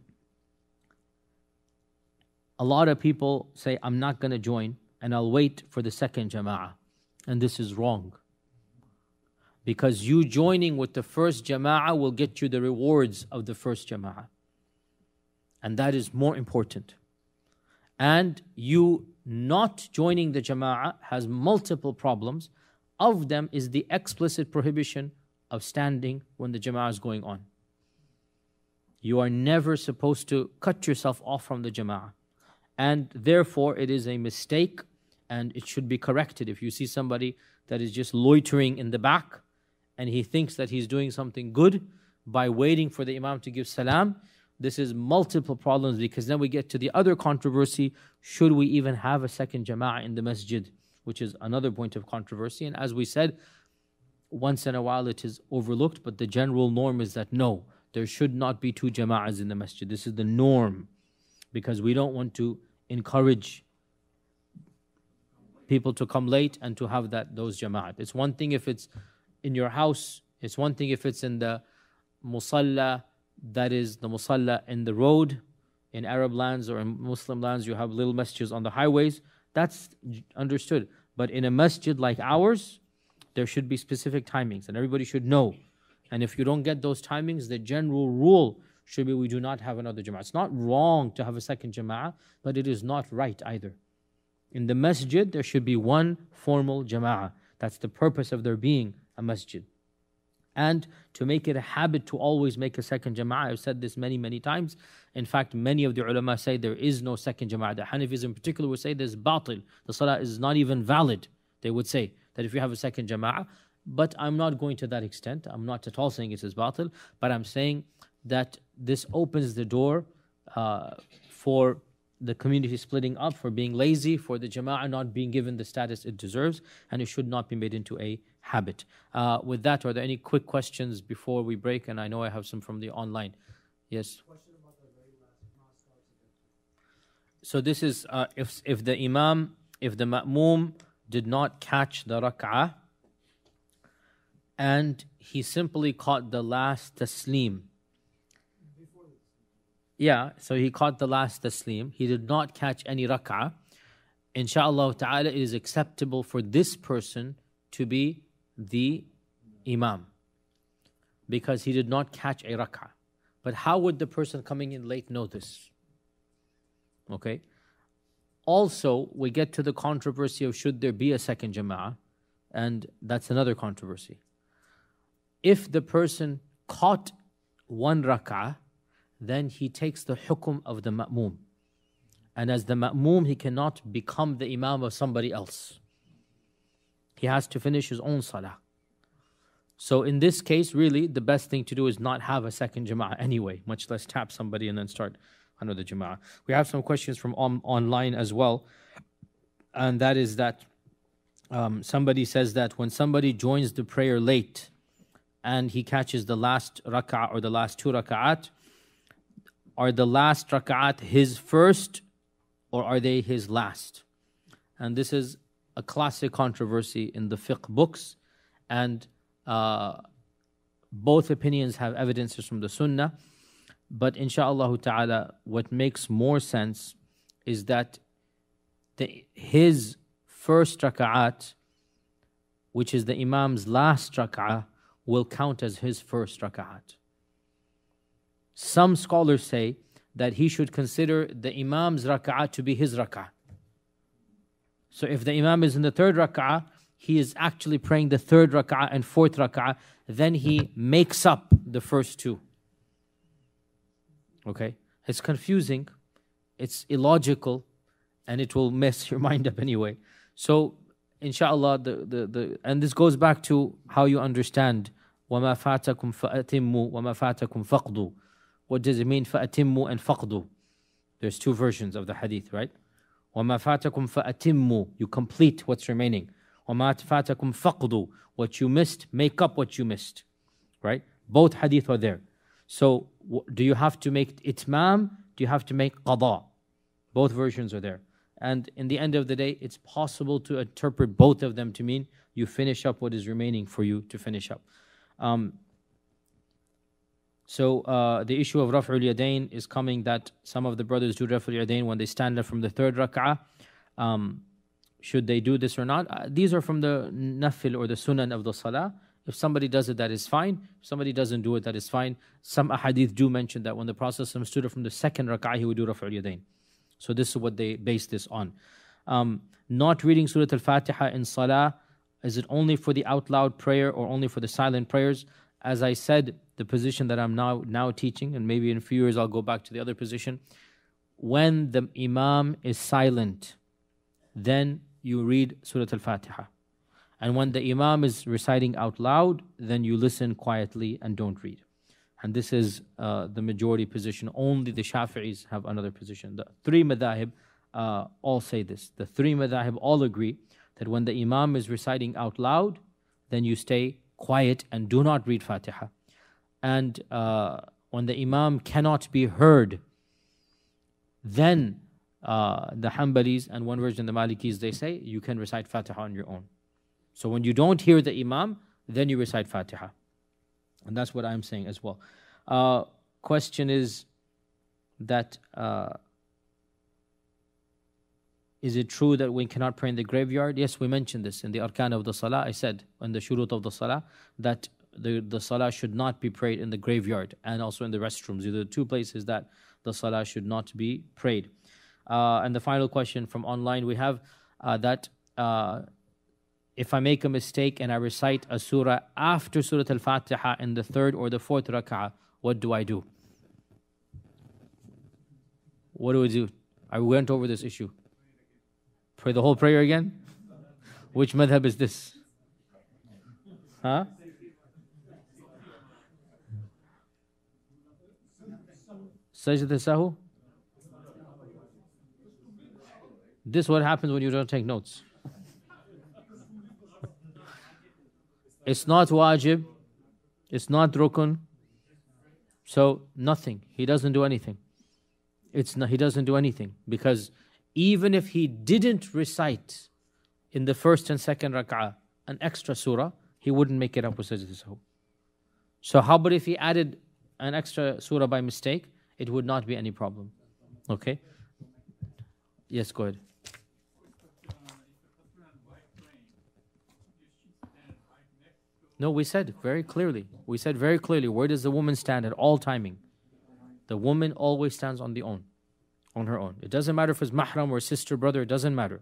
a lot of people say, I'm not going to join and I'll wait for the second jama'ah. And this is wrong. Because you joining with the first jama'ah will get you the rewards of the first jama'ah. And that is more important. And you not joining the jama'ah has multiple problems. Of them is the explicit prohibition of standing when the jama'ah is going on. You are never supposed to cut yourself off from the jama'ah and therefore it is a mistake and it should be corrected. If you see somebody that is just loitering in the back and he thinks that he's doing something good by waiting for the imam to give salam this is multiple problems because then we get to the other controversy should we even have a second jamaah in the masjid which is another point of controversy. And as we said once in a while it is overlooked but the general norm is that no there should not be two jamaahs in the masjid. This is the norm because we don't want to encourage people to come late and to have that those jama'at. It's one thing if it's in your house, it's one thing if it's in the musalla, that is the musalla in the road. In Arab lands or in Muslim lands, you have little masajid on the highways. That's understood. But in a masjid like ours, there should be specific timings and everybody should know. And if you don't get those timings, the general rule should be we do not have another jama'ah. It's not wrong to have a second jama'ah, but it is not right either. In the masjid, there should be one formal jama'ah. That's the purpose of there being a masjid. And to make it a habit to always make a second jama'ah, I've said this many, many times. In fact, many of the ulama say there is no second jama'ah. The Hanafis in particular would say there's batil. The salah is not even valid, they would say, that if you have a second jama'ah. But I'm not going to that extent. I'm not at all saying it is batil, but I'm saying that this opens the door uh, for the community splitting up, for being lazy, for the jama'ah not being given the status it deserves, and it should not be made into a habit. Uh, with that, are there any quick questions before we break? And I know I have some from the online. Yes. So this is uh, if if the imam, if the ma'mum did not catch the rak'ah, and he simply caught the last taslim yeah, so he caught the last taslim. He did not catch any rak'ah. Insha'Allah ta'ala, it is acceptable for this person to be the imam because he did not catch a rak'ah. But how would the person coming in late know this? Okay. Also, we get to the controversy of should there be a second jama'ah, and that's another controversy. If the person caught one rak'ah, then he takes the hukum of the ma'mum. And as the ma'mum, he cannot become the imam of somebody else. He has to finish his own salah. So in this case, really, the best thing to do is not have a second jama'ah anyway, much less tap somebody and then start another jama'ah. We have some questions from on, online as well. And that is that um, somebody says that when somebody joins the prayer late and he catches the last raka'ah or the last two rak'ahat, are the last rak'at his first or are they his last? And this is a classic controversy in the fiqh books. And uh, both opinions have evidences from the sunnah. But insha'Allah ta'ala, what makes more sense is that the, his first rak'at, which is the imam's last rak'ah, will count as his first rak'at. Some scholars say that he should consider the Imam's raka'ah to be his rak'ah. So if the Imam is in the third rak'ah, he is actually praying the third raka'ah and fourth rak'ah, then he makes up the first two. Okay? It's confusing, it's illogical, and it will mess your mind up anyway. So, inshallah, the, the, the, and this goes back to how you understand وَمَا فَاتَكُمْ فَأَتِمُّوا وَمَا فَاتَكُمْ فَقْضُوا what does it mean فَأَتِمُّوا and فَقْدُوا? There's two versions of the hadith, right? وَمَا فَاتَكُمْ فَأَتِمُّوا You complete what's remaining. وَمَا فَاتَكُمْ فَقْدُوا What you missed, make up what you missed. Right? Both hadith are there. So do you have to make itmam? Do you have to make qada? Both versions are there. And in the end of the day, it's possible to interpret both of them to mean you finish up what is remaining for you to finish up. Um, so uh, the issue of Raf'ul Yadain is coming that some of the brothers do Raf'ul Yadain when they stand up from the third rak'ah. Um, should they do this or not? Uh, these are from the nafil or the sunan of the salah. If somebody does it, that is fine. If somebody doesn't do it, that is fine. Some ahadith do mention that when the Prophet stood up from the second rak'ah, he would do Raf'ul Yadain. So this is what they base this on. Um, not reading Surah Al-Fatiha in salah, is it only for the out loud prayer or only for the silent prayers? As I said, the position that I'm now now teaching, and maybe in a few years I'll go back to the other position. When the Imam is silent, then you read Surah Al-Fatiha. And when the Imam is reciting out loud, then you listen quietly and don't read. And this is uh, the majority position. Only the Shafi'is have another position. The three madhahib uh, all say this. The three madhahib all agree that when the Imam is reciting out loud, then you stay quiet and do not read Fatiha and uh, when the imam cannot be heard, then uh, the Hanbalis and one version the Malikis, they say, you can recite Fatiha on your own. So when you don't hear the imam, then you recite Fatiha. And that's what I'm saying as well. Uh, question is that is it true that we cannot pray in the graveyard? Yes, we mentioned this in the Arkana of the Salah. I said in the Shurut of the Salah that the, the salah should not be prayed in the graveyard and also in the restrooms. These are the two places that the salah should not be prayed. Uh, and the final question from online we have uh, that uh, if I make a mistake and I recite a surah after Surah Al Fatiha in the third or the fourth rak'ah, what do I do? What do we do? I went over this issue. Pray the whole prayer again? Which madhab is this? Huh? Sajda Sahu? This what happens when you don't take notes. it's not wajib. It's not rukun. So nothing. He doesn't do anything. It's not, he doesn't do anything because even if he didn't recite in the first and second rak'ah an extra surah, he wouldn't make it up with sajda Sahu. So how about if he added an extra surah by mistake? it would not be any problem. Okay? Yes, go ahead. No, we said very clearly. We said very clearly where does the woman stand at all timing? The woman always stands on the own, on her own. It doesn't matter if it's mahram or sister, brother, it doesn't matter.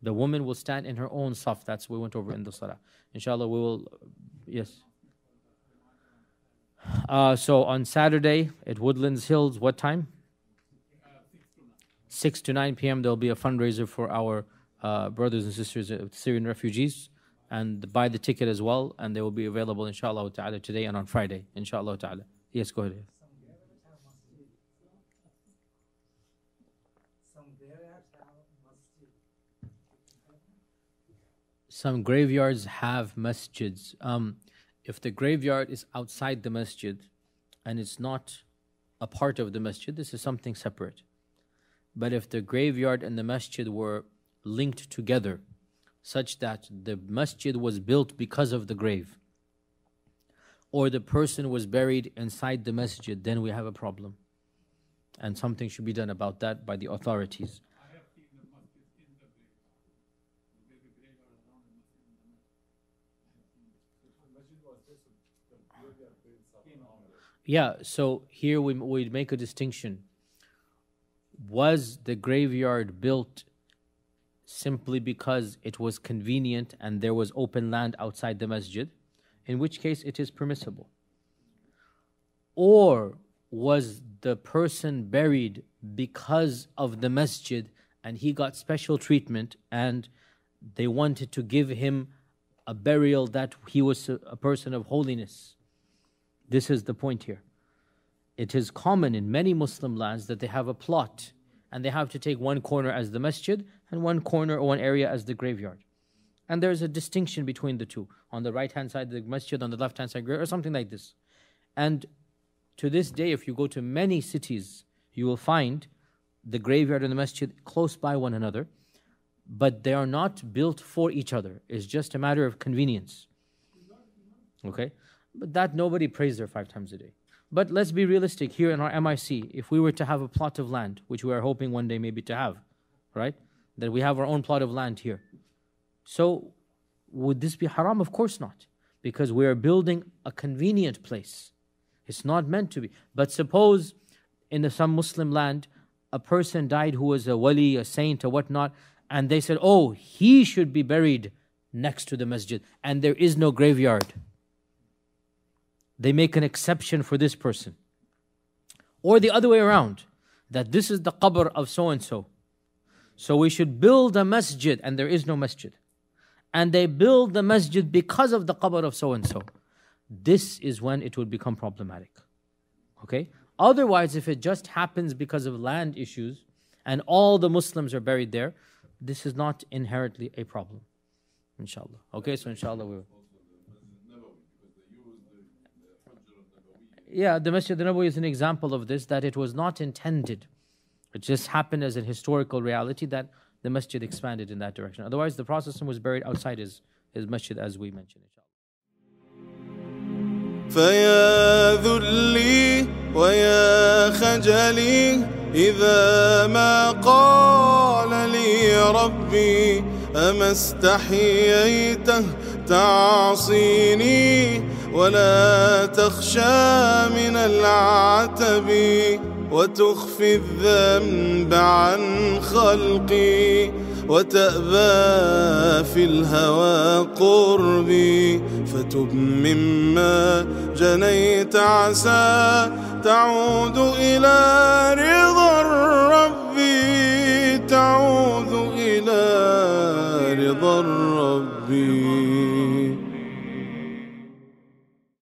The woman will stand in her own saf. That's what we went over in the salah. Inshallah, we will. Yes. Uh, so on Saturday at Woodlands Hills, what time? 6 to 9 p.m. There'll be a fundraiser for our uh, brothers and sisters of Syrian refugees and buy the ticket as well. And they will be available, inshallah ta'ala, today and on Friday, inshallah ta'ala. Yes, go ahead. Some graveyards have masjids. Um, if the graveyard is outside the masjid and it's not a part of the masjid, this is something separate. But if the graveyard and the masjid were linked together, such that the masjid was built because of the grave, or the person was buried inside the masjid, then we have a problem. And something should be done about that by the authorities. yeah, so here we we make a distinction. Was the graveyard built simply because it was convenient and there was open land outside the masjid, in which case it is permissible? Or was the person buried because of the masjid and he got special treatment and they wanted to give him a burial that he was a, a person of holiness? This is the point here. It is common in many Muslim lands that they have a plot and they have to take one corner as the masjid and one corner or one area as the graveyard. And there's a distinction between the two. On the right hand side, the masjid, on the left hand side, or something like this. And to this day, if you go to many cities, you will find the graveyard and the masjid close by one another, but they are not built for each other. It's just a matter of convenience. Okay? that nobody prays there five times a day. But let's be realistic here in our MIC. If we were to have a plot of land, which we are hoping one day maybe to have, right? That we have our own plot of land here. So would this be haram? Of course not. Because we are building a convenient place. It's not meant to be. But suppose in some Muslim land, a person died who was a wali, a saint, or whatnot, and they said, oh, he should be buried next to the masjid, and there is no graveyard they make an exception for this person. Or the other way around, that this is the qabr of so and so. So we should build a masjid, and there is no masjid. And they build the masjid because of the qabr of so and so. This is when it would become problematic. Okay? Otherwise, if it just happens because of land issues and all the Muslims are buried there, this is not inherently a problem. Inshallah. Okay, so inshallah we will. yeah, the Masjid Nabawi is an example of this, that it was not intended. It just happened as a historical reality that the masjid expanded in that direction. Otherwise, the Prophet was buried outside his, his masjid, as we mentioned, فيا ذلي ويا خجلي إذا ما قال لي ربي أما استحييته تعصيني ولا تخشى من العتب وتخفي الذنب عن خلقي وتأبى في الهوى قربي فتب مما جنيت عسى تعود إلى رضا ربي تعود إلى رضا ربي